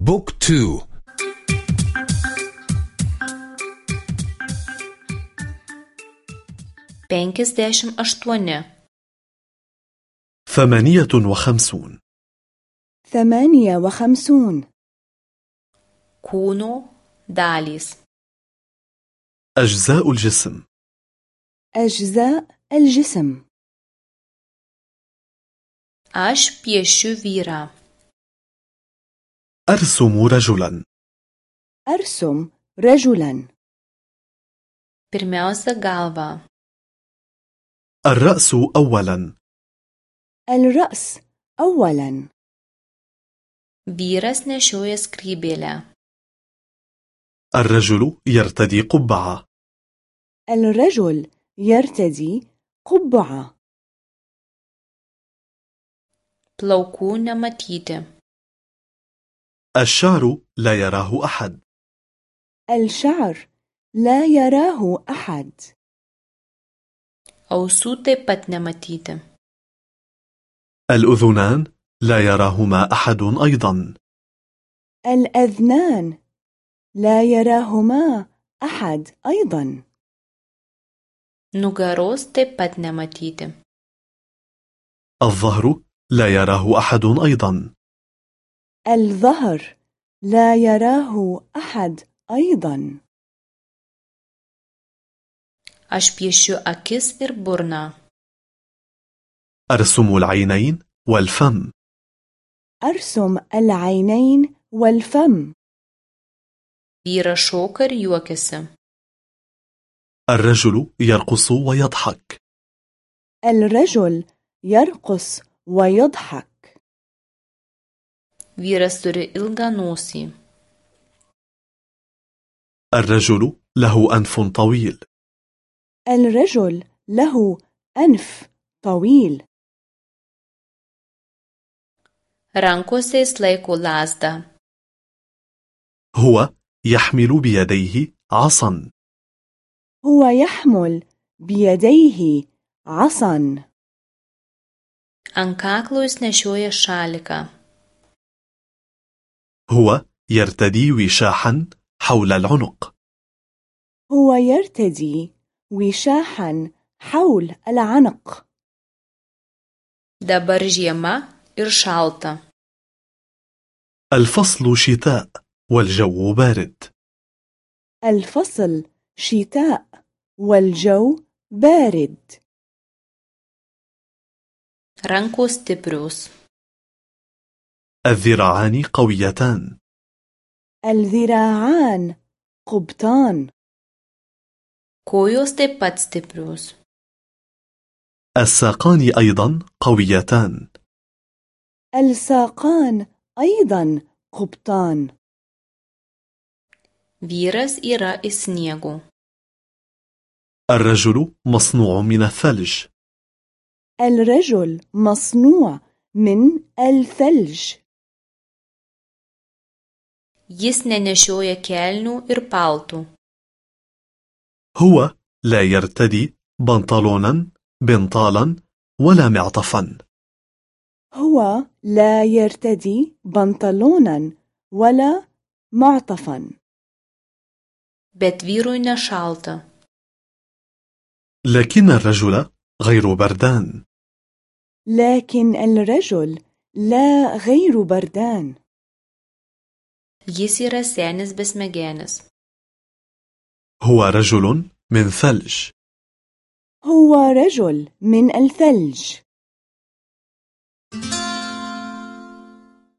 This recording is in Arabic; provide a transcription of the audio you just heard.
بوك تو. penkiasdešimt aštuoni ثمانية وخمسون. ثمانية وخمسون. kūno dalys أجزاء الجسم. أجزاء الجسم. aš piešiu vyrą أرسم رجلا. أرسم رجلا. Pirmiausia galva الرأس أولا. الرأس أولا. Vyras nešioja skrybėlę الرجل يرتدي قبعة. الرجل يرتدي قبعة. Plaukų nematyti الشعر لا يراه أحد. الشعر لا يراه أحد. Pat nematyti الأذنان لا يراهما أحد أيضا. الأذنان لا يراهما أحد أيضا. Pat nematyti الظهر لا يراه أحد أيضا. الظهر لا يراه أحد أيضا. Aš piešiu akis ir burną أرسم العينين والفم. أرسم العينين والفم. Vyras šoka ir juokiasi الرجل يرقص ويضحك. الرجل يرقص ويضحك. Vyras turi ilgą nosį الرجل له أنف طويل الرجل له أنف طويل rankose jis laiko lasdą هو يحمل بيديه عصا هو يحمل بيديه عصا ant kaklo jis nešioja šaliką هو يرتدي وشاحا حول العنق. هو يرتدي وشاحا حول العنق. Dabar žiema ir šalta. الفصل شتاء والجو بارد. الفصل شتاء والجو بارد. Rankos stiprios. الذراعان قويتان. الذراعان قبطان. Kojos taip pat stiprios الساقان أيضا قويتان. الساقان أيضا قبطان. Vyras yra iš sniego الرجل مصنوع من الثلج. الرجل مصنوع من الثلج. Jis nenešioja kelnių ir paltų. هو لا يرتدي بنطلونا بنطالا ولا معطفا. هو لا يرتدي بنطلونا ولا معطفا. Bet vyrui nešalta. لكن الرجل غير بردان. لكن الرجل لا غير بردان. Jis yra senis besmegenis. هو رجل من ثلج. هو رجل من الثلج.